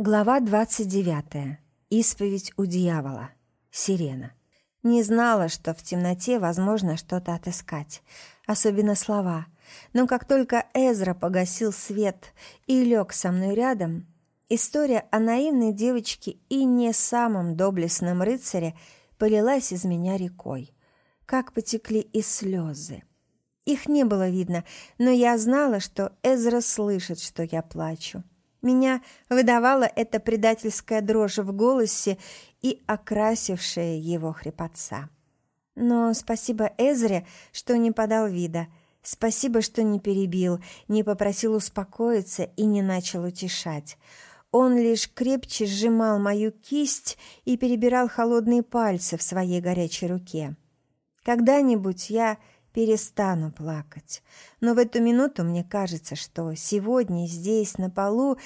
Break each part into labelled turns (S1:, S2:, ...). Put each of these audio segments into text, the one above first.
S1: Глава 29. Исповедь у дьявола. Сирена. Не знала, что в темноте возможно что-то отыскать, особенно слова. Но как только Эзра погасил свет и лег со мной рядом, история о наивной девочке и не самом доблестном рыцаре полилась из меня рекой. Как потекли и слезы. Их не было видно, но я знала, что Эзра слышит, что я плачу. Меня выдавала эта предательская дрожь в голосе и окрасившая его хрипотца. Но спасибо Эзре, что не подал вида. Спасибо, что не перебил, не попросил успокоиться и не начал утешать. Он лишь крепче сжимал мою кисть и перебирал холодные пальцы в своей горячей руке. Когда-нибудь я перестану плакать. Но в эту минуту мне кажется, что сегодня здесь, на полу,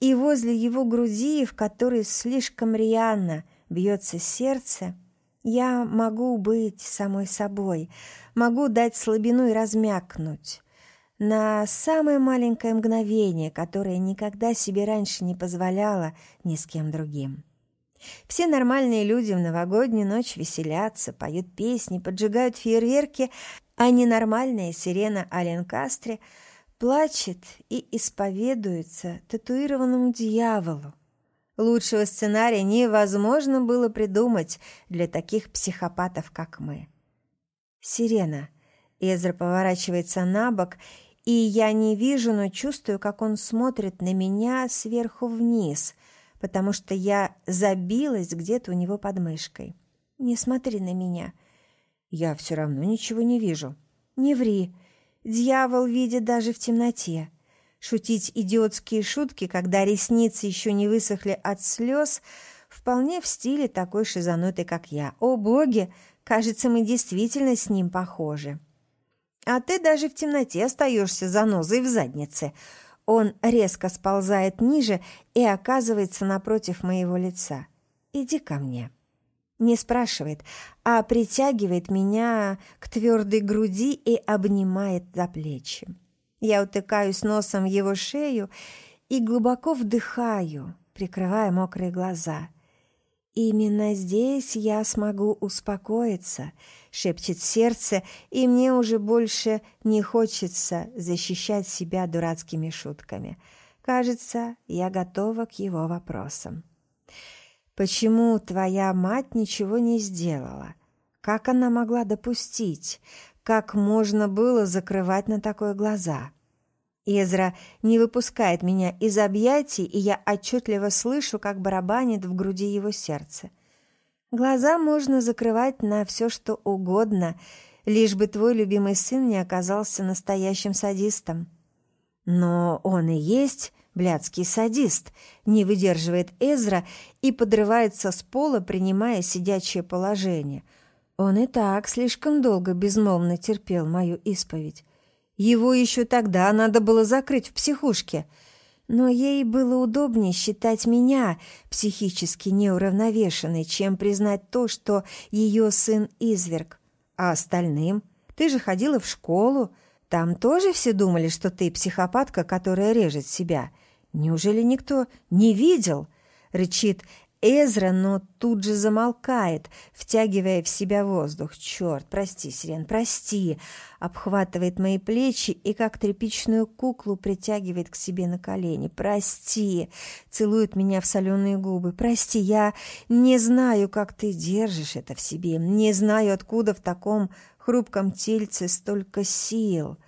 S1: и возле его груди, в которой слишком рьяно бьется сердце, я могу быть самой собой, могу дать слабину и размякнуть. На самое маленькое мгновение, которое никогда себе раньше не позволяла ни с кем другим. Все нормальные люди в новогоднюю ночь веселятся, поют песни, поджигают фейерверки, а ненормальная сирена Аленкастре плачет и исповедуется татуированному дьяволу. Лучшего сценария невозможно было придумать для таких психопатов, как мы. «Сирена». Эзра поворачивается на бок, и я не вижу, но чувствую, как он смотрит на меня сверху вниз, потому что я забилась где-то у него под мышкой. «Не смотри на меня», — я все равно ничего не вижу. Не ври. Дьявол видит даже в темноте. Шутить идиотские шутки, когда ресницы еще не высохли от слез, вполне в стиле такой шизанутой, как я. О, боги! Кажется, мы действительно с ним похожи. А ты даже в темноте остаешься занозой в заднице. Он резко сползает ниже и оказывается напротив моего лица. Иди ко мне. Не спрашивает, а притягивает меня к твердой груди и обнимает за плечи. Я утыкаюсь носом в его шею и глубоко вдыхаю, прикрывая мокрые глаза. «Именно здесь я смогу успокоиться», — шепчет сердце, и мне уже больше не хочется защищать себя дурацкими шутками. Кажется, я готова к его вопросам. Почему твоя мать ничего не сделала? Как она могла допустить? Как можно было закрывать на такое глаза? Эзра не выпускает меня из объятий, и я отчетливо слышу, как барабанит в груди его сердце. Глаза можно закрывать на все, что угодно, лишь бы твой любимый сын не оказался настоящим садистом. Но он и есть блядский садист, не выдерживает Эзра и подрывается с пола, принимая сидячее положение. Он и так слишком долго безмолвно терпел мою исповедь. Его еще тогда надо было закрыть в психушке. Но ей было удобнее считать меня психически неуравновешенной, чем признать то, что ее сын изверг. А остальным? Ты же ходила в школу. Там тоже все думали, что ты психопатка, которая режет себя. «Неужели никто не видел?» — рычит Эзра, но тут же замолкает, втягивая в себя воздух. «Черт, прости, Сирен, прости!» Обхватывает мои плечи и, как тряпичную куклу, притягивает к себе на колени. «Прости!» Целует меня в соленые губы. «Прости, я не знаю, как ты держишь это в себе. Не знаю, откуда в таком хрупком тельце столько сил».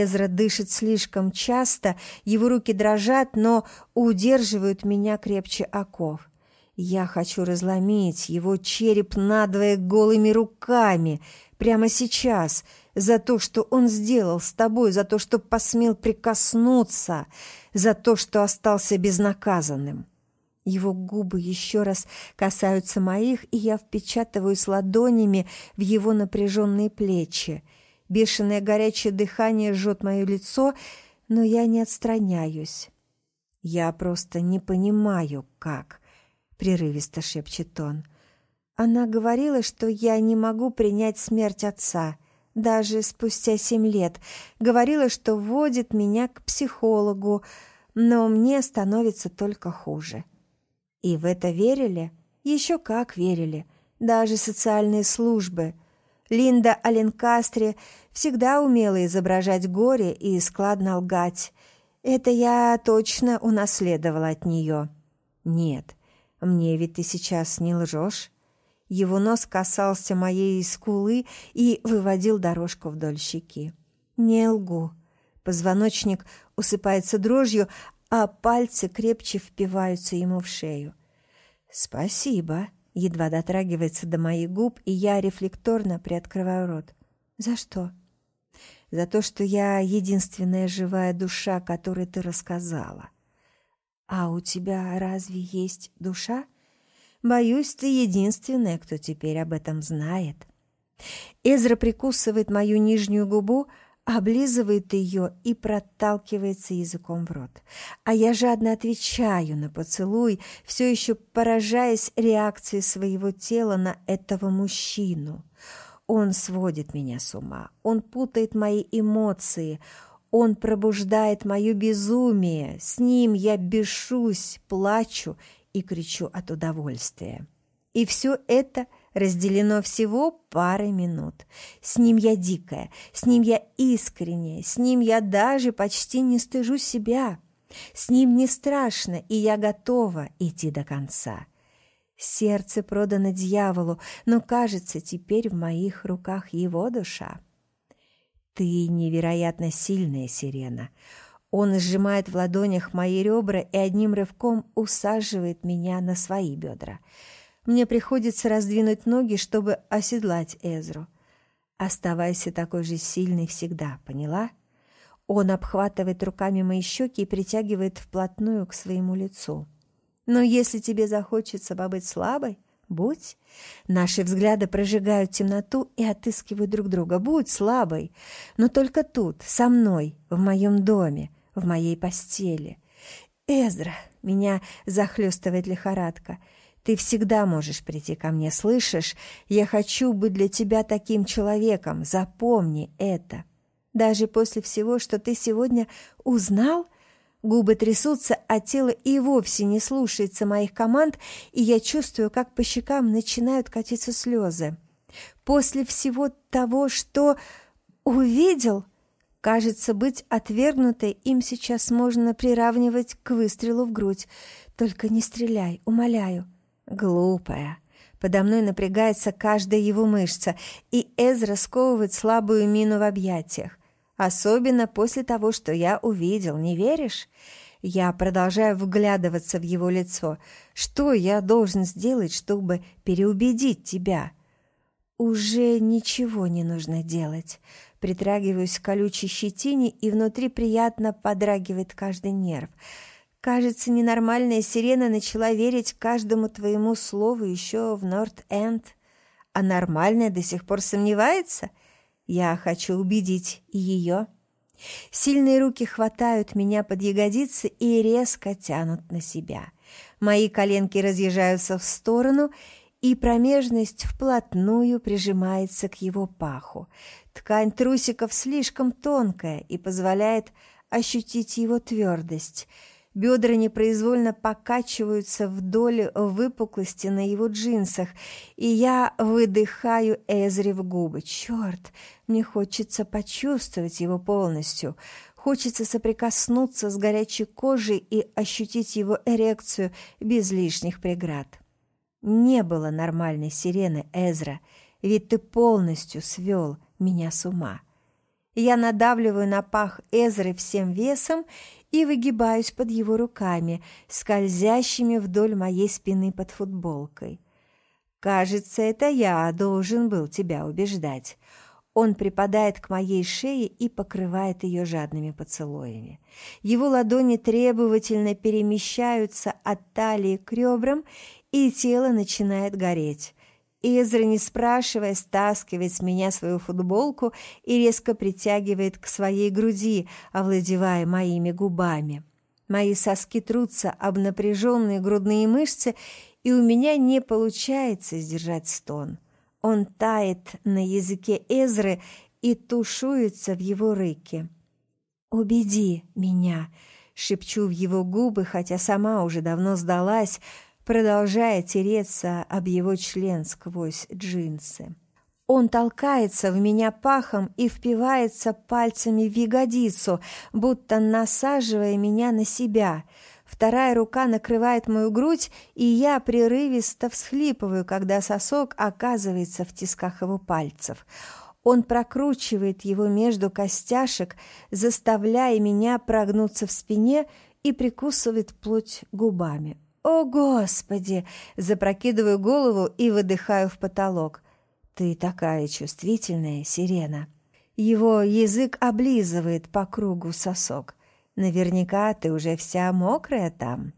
S1: Эзра дышит слишком часто, его руки дрожат, но удерживают меня крепче оков. Я хочу разломить его череп надвое голыми руками прямо сейчас за то, что он сделал с тобой, за то, что посмел прикоснуться, за то, что остался безнаказанным. Его губы еще раз касаются моих, и я впечатываюсь ладонями в его напряженные плечи — Бешеное горячее дыхание жжет мое лицо, но я не отстраняюсь. «Я просто не понимаю, как», — прерывисто шепчет он. Она говорила, что я не могу принять смерть отца, даже спустя семь лет. Говорила, что вводит меня к психологу, но мне становится только хуже. И в это верили? Еще как верили. Даже социальные службы. Линда Аленкастре всегда умела изображать горе и складно лгать. Это я точно унаследовала от нее. Нет, мне ведь ты сейчас не лжешь. Его нос касался моей скулы и выводил дорожку вдоль щеки. Не лгу. Позвоночник усыпается дрожью, а пальцы крепче впиваются ему в шею. «Спасибо», — едва дотрагивается до моих губ, и я рефлекторно приоткрываю рот. «За что?» «За то, что я единственная живая душа, которой ты рассказала». «А у тебя разве есть душа?» «Боюсь, ты единственная, кто теперь об этом знает». Эзра прикусывает мою нижнюю губу, облизывает ее и проталкивается языком в рот. А я жадно отвечаю на поцелуй, все еще поражаясь реакции своего тела на этого мужчину. Он сводит меня с ума, он путает мои эмоции, он пробуждает мое безумие. С ним я бешусь, плачу и кричу от удовольствия. И все это – разделено всего парой минут. С ним я дикая, с ним я искренняя, с ним я даже почти не стыжу себя. С ним не страшно, и я готова идти до конца. Сердце продано дьяволу, но, кажется, теперь в моих руках его душа. Ты невероятно сильная, Сирена. Он сжимает в ладонях мои ребра и одним рывком усаживает меня на свои бедра. Мне приходится раздвинуть ноги, чтобы оседлать Эзру. Оставайся такой же сильной всегда, поняла? Он обхватывает руками мои щеки и притягивает вплотную к своему лицу. Но если тебе захочется побыть слабой, будь. Наши взгляды прожигают темноту и отыскивают друг друга. Будь слабой, но только тут, со мной, в моем доме, в моей постели. Эзра, меня захлестывает лихорадка — ты всегда можешь прийти ко мне, слышишь? Я хочу быть для тебя таким человеком, запомни это. Даже после всего, что ты сегодня узнал, губы трясутся, а тело и вовсе не слушается моих команд, и я чувствую, как по щекам начинают катиться слезы. После всего того, что увидел, кажется, быть отвергнутой им сейчас можно приравнивать к выстрелу в грудь. Только не стреляй, умоляю. Глупая. Подо мной напрягается каждая его мышца, и Эзра сковывает слабую мину в объятиях. Особенно после того, что я увидел, не веришь? Я продолжаю вглядываться в его лицо. Что я должен сделать, чтобы переубедить тебя? Уже ничего не нужно делать. Притрагиваюсь к колючей щетине, и внутри приятно подрагивает каждый нерв — Кажется, ненормальная сирена начала верить каждому твоему слову еще в Норт-Энд, а нормальная до сих пор сомневается. Я хочу убедить ее. Сильные руки хватают меня под ягодицы и резко тянут на себя. Мои коленки разъезжаются в сторону, и промежность вплотную прижимается к его паху. Ткань трусиков слишком тонкая и позволяет ощутить его твердость – Бедра непроизвольно покачиваются вдоль выпуклости на его джинсах, и я выдыхаю Эзри в губы. Черт, мне хочется почувствовать его полностью. Хочется соприкоснуться с горячей кожей и ощутить его эрекцию без лишних преград. Не было нормальной сирены, Эзра, ведь ты полностью свел меня с ума. Я надавливаю на пах Эзры всем весом и выгибаюсь под его руками, скользящими вдоль моей спины под футболкой. «Кажется, это я должен был тебя убеждать». Он припадает к моей шее и покрывает ее жадными поцелуями. Его ладони требовательно перемещаются от талии к ребрам, и тело начинает гореть. Изра, не спрашивая, стаскивает с меня свою футболку и резко притягивает к своей груди, овладевая моими губами. Мои соски трутся об напряженные грудные мышцы, и у меня не получается сдержать стон. Он тает на языке Эзры и тушуется в его рыке. «Убеди меня!» — Шепчу в его губы, хотя сама уже давно сдалась, продолжая тереться об его член сквозь джинсы. Он толкается в меня пахом и впивается пальцами в ягодицу, будто насаживая меня на себя. Вторая рука накрывает мою грудь, и я прерывисто всхлипываю, когда сосок оказывается в тисках его пальцев. Он прокручивает его между костяшек, заставляя меня прогнуться в спине и прикусывает плоть губами. «О, Господи!» – запрокидываю голову и выдыхаю в потолок. «Ты такая чувствительная, сирена!» Его язык облизывает по кругу сосок. «Наверняка ты уже вся мокрая там».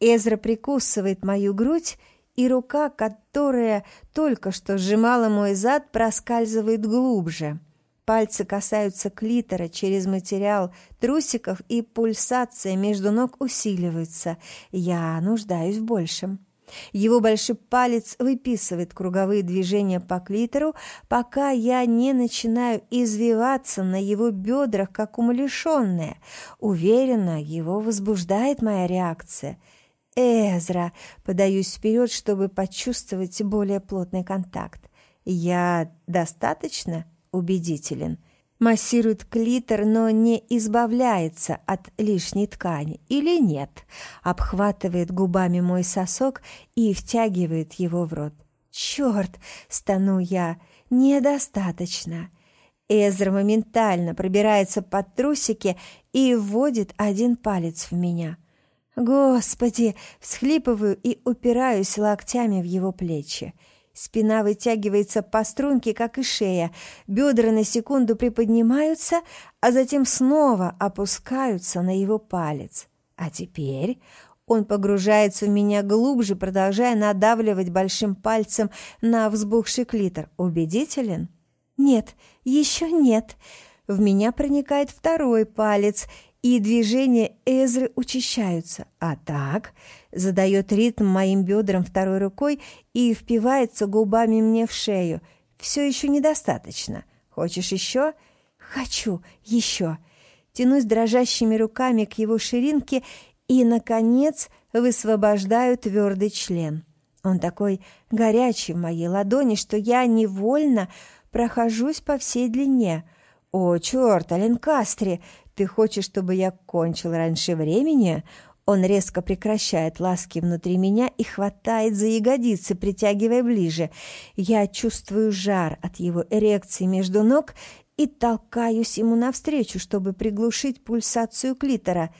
S1: Эзра прикусывает мою грудь, и рука, которая только что сжимала мой зад, проскальзывает глубже – Пальцы касаются клитора через материал трусиков, и пульсация между ног усиливается. Я нуждаюсь в большем. Его большой палец выписывает круговые движения по клитору, пока я не начинаю извиваться на его бедрах, как умалишенная. Уверена, его возбуждает моя реакция. «Эзра!» — подаюсь вперед, чтобы почувствовать более плотный контакт. «Я достаточно?» Убедителен. Массирует клитор, но не избавляется от лишней ткани. Или нет? Обхватывает губами мой сосок и втягивает его в рот. «Черт!» — стану я. «Недостаточно!» Эзра моментально пробирается под трусики и вводит один палец в меня. «Господи!» — всхлипываю и упираюсь локтями в его плечи. Спина вытягивается по струнке, как и шея. Бедра на секунду приподнимаются, а затем снова опускаются на его палец. А теперь он погружается в меня глубже, продолжая надавливать большим пальцем на взбухший клитор. Убедителен? Нет, еще нет. В меня проникает второй палец, и движения Эзры учащаются. А так задает ритм моим бедрам второй рукой и впивается губами мне в шею. Все еще недостаточно. Хочешь еще? Хочу еще. Тянусь дрожащими руками к его ширинке и, наконец, высвобождаю твердый член. Он такой горячий в моей ладони, что я невольно прохожусь по всей длине. «О, черт, Аленкастри, ты хочешь, чтобы я кончил раньше времени?» Он резко прекращает ласки внутри меня и хватает за ягодицы, притягивая ближе. Я чувствую жар от его эрекции между ног и толкаюсь ему навстречу, чтобы приглушить пульсацию клитора.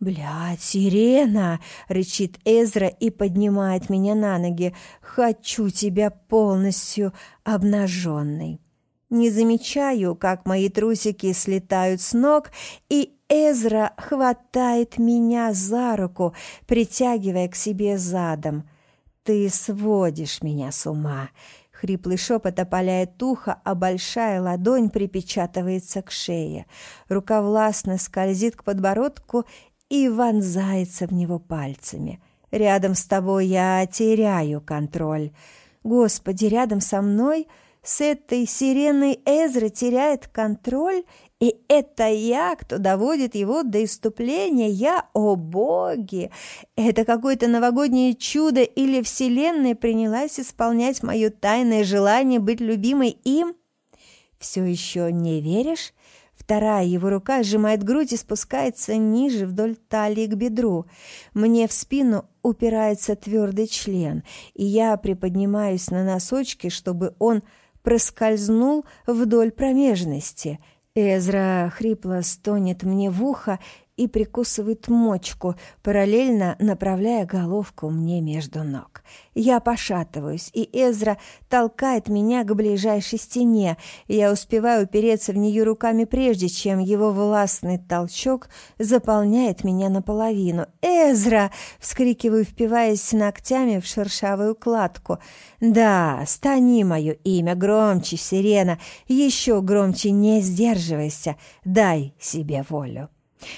S1: «Блядь, сирена!» — рычит Эзра и поднимает меня на ноги. «Хочу тебя полностью обнаженной!» Не замечаю, как мои трусики слетают с ног, и Эзра хватает меня за руку, притягивая к себе задом. «Ты сводишь меня с ума!» Хриплый шепот опаляет ухо, а большая ладонь припечатывается к шее. Рука властно скользит к подбородку и вонзается в него пальцами. «Рядом с тобой я теряю контроль. Господи, рядом со мной...» С этой сиреной Эзра теряет контроль, и это я, кто доводит его до иступления. Я, о боги! Это какое-то новогоднее чудо или вселенная принялась исполнять мое тайное желание быть любимой им? Все еще не веришь? Вторая его рука сжимает грудь и спускается ниже вдоль талии к бедру. Мне в спину упирается твердый член, и я приподнимаюсь на носочки, чтобы он проскользнул вдоль промежности. Эзра хрипло стонет мне в ухо и прикусывает мочку, параллельно направляя головку мне между ног. Я пошатываюсь, и Эзра толкает меня к ближайшей стене. Я успеваю упереться в нее руками прежде, чем его властный толчок заполняет меня наполовину. «Эзра!» — вскрикиваю, впиваясь ногтями в шершавую кладку. «Да, стани мое имя громче, сирена, еще громче не сдерживайся, дай себе волю».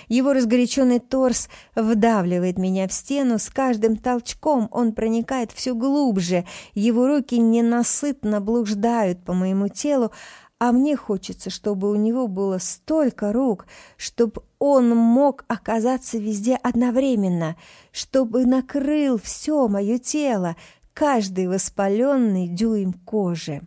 S1: Его разгоряченный торс вдавливает меня в стену, с каждым толчком он проникает все глубже, его руки ненасытно блуждают по моему телу, а мне хочется, чтобы у него было столько рук, чтобы он мог оказаться везде одновременно, чтобы накрыл все мое тело, каждый воспаленный дюйм кожи.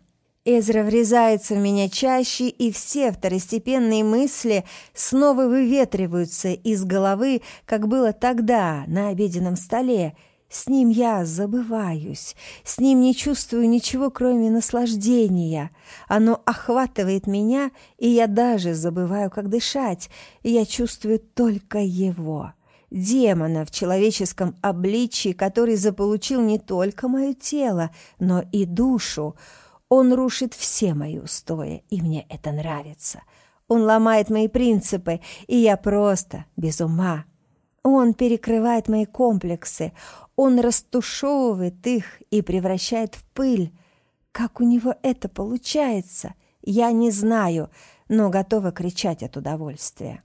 S1: Эзра врезается в меня чаще, и все второстепенные мысли снова выветриваются из головы, как было тогда на обеденном столе. С ним я забываюсь, с ним не чувствую ничего, кроме наслаждения. Оно охватывает меня, и я даже забываю, как дышать, я чувствую только его демона в человеческом обличии, который заполучил не только мое тело, но и душу. Он рушит все мои устои, и мне это нравится. Он ломает мои принципы, и я просто без ума. Он перекрывает мои комплексы, он растушевывает их и превращает в пыль. Как у него это получается, я не знаю, но готова кричать от удовольствия.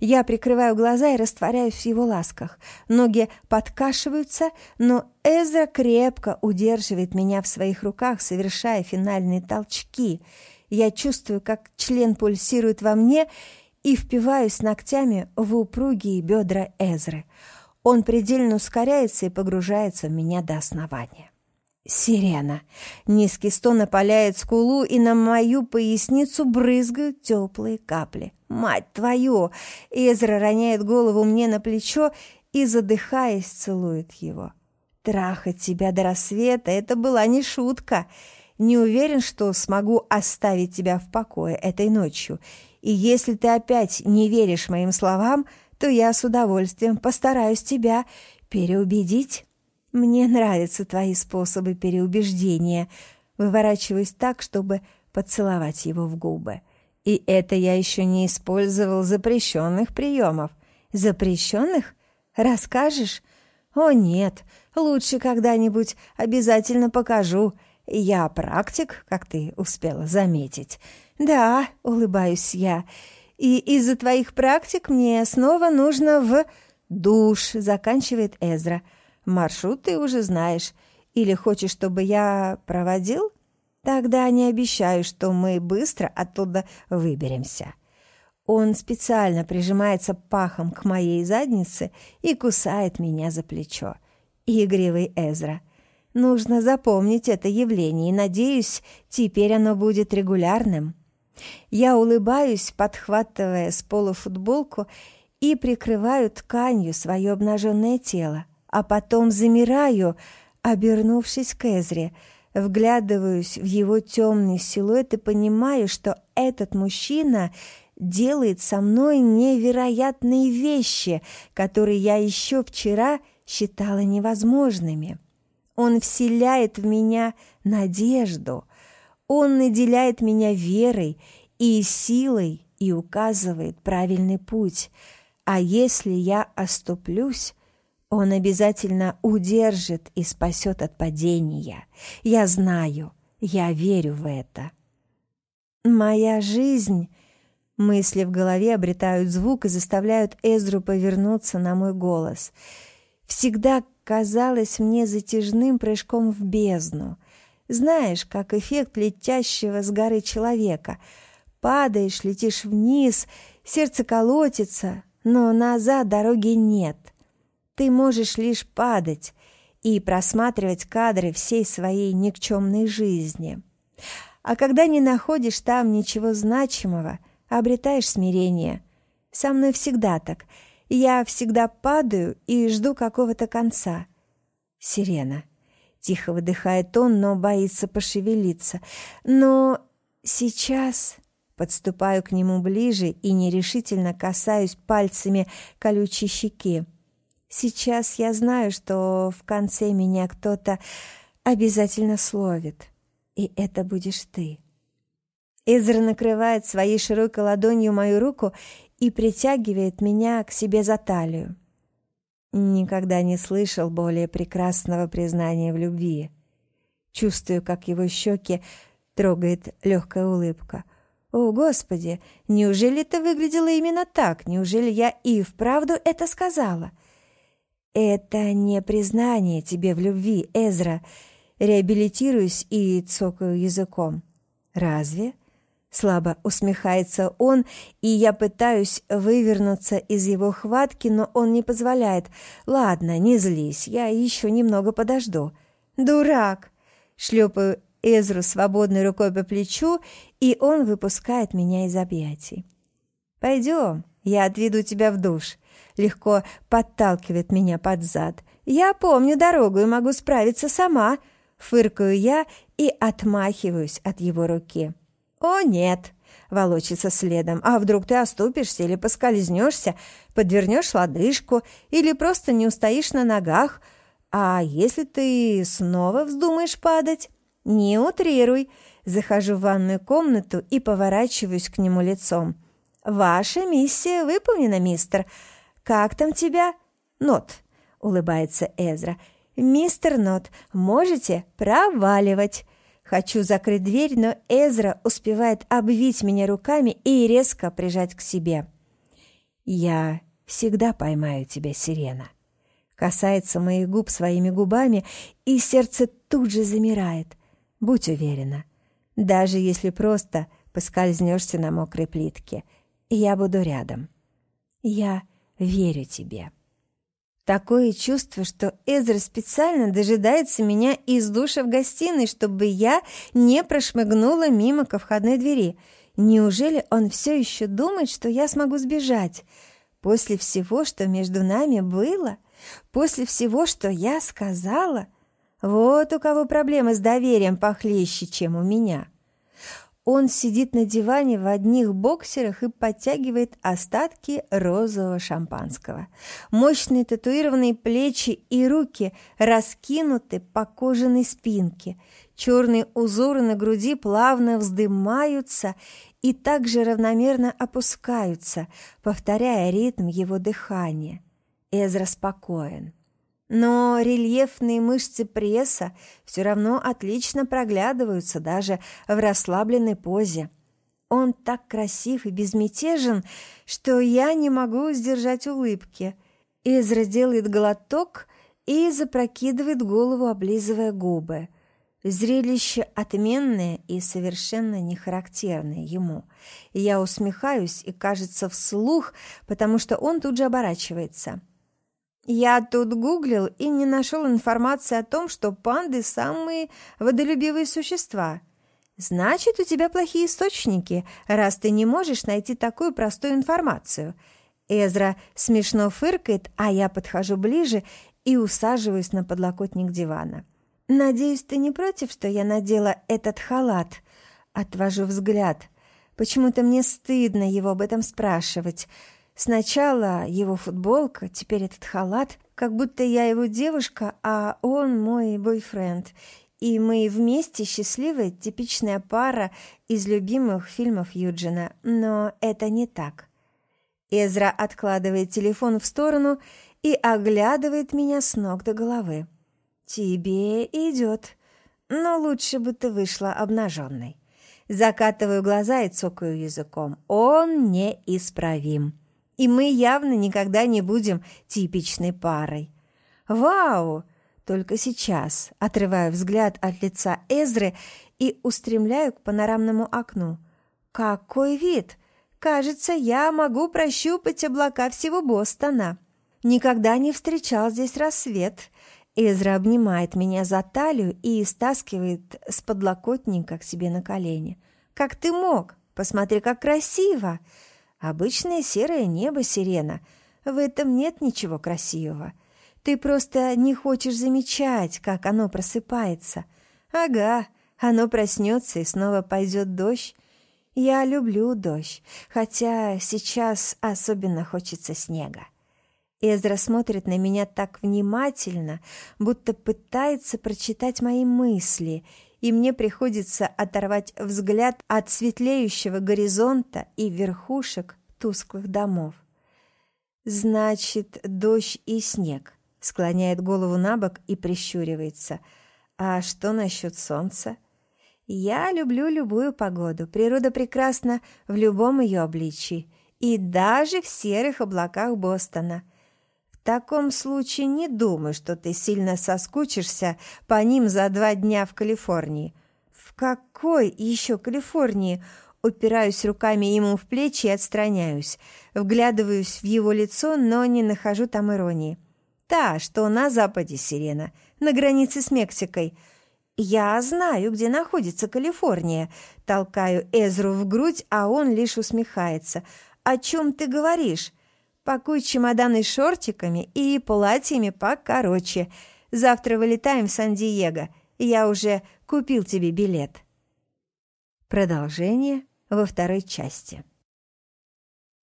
S1: Я прикрываю глаза и растворяюсь в его ласках. Ноги подкашиваются, но Эзра крепко удерживает меня в своих руках, совершая финальные толчки. Я чувствую, как член пульсирует во мне и впиваюсь ногтями в упругие бедра Эзры. Он предельно ускоряется и погружается в меня до основания. Сирена. Низкий стон опаляет скулу, и на мою поясницу брызгают теплые капли. «Мать твою!» Эзра роняет голову мне на плечо и, задыхаясь, целует его. «Трахать тебя до рассвета — это была не шутка. Не уверен, что смогу оставить тебя в покое этой ночью. И если ты опять не веришь моим словам, то я с удовольствием постараюсь тебя переубедить». Мне нравятся твои способы переубеждения. Выворачиваюсь так, чтобы поцеловать его в губы. И это я еще не использовал запрещенных приемов. Запрещенных? Расскажешь? О, нет, лучше когда-нибудь обязательно покажу. Я практик, как ты успела заметить. Да, улыбаюсь я. И из-за твоих практик мне снова нужно в душ, заканчивает Эзра. — Маршрут ты уже знаешь. Или хочешь, чтобы я проводил? Тогда не обещаю, что мы быстро оттуда выберемся. Он специально прижимается пахом к моей заднице и кусает меня за плечо. Игривый Эзра. Нужно запомнить это явление, и, надеюсь, теперь оно будет регулярным. Я улыбаюсь, подхватывая с пола футболку и прикрываю тканью свое обнаженное тело а потом замираю, обернувшись к Эзре, вглядываюсь в его темный силуэт и понимаю, что этот мужчина делает со мной невероятные вещи, которые я еще вчера считала невозможными. Он вселяет в меня надежду, он наделяет меня верой и силой и указывает правильный путь. А если я оступлюсь, он обязательно удержит и спасет от падения. Я знаю, я верю в это. Моя жизнь... Мысли в голове обретают звук и заставляют Эзру повернуться на мой голос. Всегда казалось мне затяжным прыжком в бездну. Знаешь, как эффект летящего с горы человека. Падаешь, летишь вниз, сердце колотится, но назад дороги нет — ты можешь лишь падать и просматривать кадры всей своей никчемной жизни. А когда не находишь там ничего значимого, обретаешь смирение. Со мной всегда так. Я всегда падаю и жду какого-то конца. Сирена. Тихо выдыхает он, но боится пошевелиться. Но сейчас... Подступаю к нему ближе и нерешительно касаюсь пальцами колючей щеки. Сейчас я знаю, что в конце меня кто-то обязательно словит, и это будешь ты. Эзра накрывает своей широкой ладонью мою руку и притягивает меня к себе за талию. Никогда не слышал более прекрасного признания в любви. Чувствую, как его щеки трогает легкая улыбка. «О, Господи, неужели это выглядело именно так? Неужели я и вправду это сказала?» «Это не признание тебе в любви, Эзра. Реабилитируюсь и цокаю языком». «Разве?» Слабо усмехается он, и я пытаюсь вывернуться из его хватки, но он не позволяет. Ладно, не злись, я еще немного подожду. Дурак! Шлепаю Эзру свободной рукой по плечу, и он выпускает меня из объятий. «Пойдем, я отведу тебя в душ», — легко подталкивает меня под зад. «Я помню дорогу и могу справиться сама», — фыркаю я и отмахиваюсь от его руки. «О, нет!» — волочится следом. «А вдруг ты оступишься или поскользнешься, подвернешь лодыжку или просто не устоишь на ногах? А если ты снова вздумаешь падать?» «Не утрируй!» Захожу в ванную комнату и поворачиваюсь к нему лицом. «Ваша миссия выполнена, мистер. Как там тебя?» «Нот», — улыбается Эзра. «Мистер Нот, можете проваливать». Хочу закрыть дверь, но Эзра успевает обвить меня руками и резко прижать к себе. «Я всегда поймаю тебя, сирена». Касается моих губ своими губами, и сердце тут же замирает. Будь уверена, даже если просто поскользнешься на мокрой плитке, я буду рядом. Я верю тебе». Такое чувство, что Эзра специально дожидается меня из душа в гостиной, чтобы я не прошмыгнула мимо ко входной двери. Неужели он все еще думает, что я смогу сбежать? После всего, что между нами было? После всего, что я сказала? Вот у кого проблемы с доверием похлеще, чем у меня. Он сидит на диване в одних боксерах и подтягивает остатки розового шампанского. Мощные татуированные плечи и руки раскинуты по кожаной спинке. Черные узоры на груди плавно вздымаются и также равномерно опускаются, повторяя ритм его дыхания. Эзра спокоен. Но рельефные мышцы пресса все равно отлично проглядываются даже в расслабленной позе. Он так красив и безмятежен, что я не могу сдержать улыбки. Изра делает глоток и запрокидывает голову, облизывая губы. Зрелище отменное и совершенно не характерное ему. Я усмехаюсь и, кажется, вслух, потому что он тут же оборачивается – я тут гуглил и не нашел информации о том, что панды – самые водолюбивые существа. Значит, у тебя плохие источники, раз ты не можешь найти такую простую информацию. Эзра смешно фыркает, а я подхожу ближе и усаживаюсь на подлокотник дивана. «Надеюсь, ты не против, что я надела этот халат?» Отвожу взгляд. Почему-то мне стыдно его об этом спрашивать – Сначала его футболка, теперь этот халат, как будто я его девушка, а он мой бойфренд. И мы вместе счастливая, типичная пара из любимых фильмов Юджина. Но это не так. Эзра откладывает телефон в сторону и оглядывает меня с ног до головы. «Тебе идет, но лучше бы ты вышла обнаженной». Закатываю глаза и цокаю языком. Он неисправим и мы явно никогда не будем типичной парой. Вау! Только сейчас отрываю взгляд от лица Эзры и устремляю к панорамному окну. Какой вид! Кажется, я могу прощупать облака всего Бостона. Никогда не встречал здесь рассвет. Эзра обнимает меня за талию и стаскивает с подлокотника к себе на колени. «Как ты мог? Посмотри, как красиво!» Обычное серое небо, сирена. В этом нет ничего красивого. Ты просто не хочешь замечать, как оно просыпается. Ага, оно проснется и снова пойдет дождь. Я люблю дождь, хотя сейчас особенно хочется снега. Эзра смотрит на меня так внимательно, будто пытается прочитать мои мысли, и мне приходится оторвать взгляд от светлеющего горизонта и верхушек тусклых домов. «Значит, дождь и снег», — склоняет голову на бок и прищуривается. «А что насчет солнца?» «Я люблю любую погоду. Природа прекрасна в любом ее обличии, и даже в серых облаках Бостона». В таком случае не думаю, что ты сильно соскучишься по ним за два дня в Калифорнии. В какой еще Калифорнии? упираюсь руками ему в плечи и отстраняюсь. Вглядываюсь в его лицо, но не нахожу там иронии. Та, что на западе Сирена, на границе с Мексикой. Я знаю, где находится Калифорния. Толкаю Эзру в грудь, а он лишь усмехается. О чем ты говоришь? Пакуй чемоданы шортиками и платьями покороче. Завтра вылетаем в Сан-Диего. Я уже купил тебе билет. Продолжение во второй части.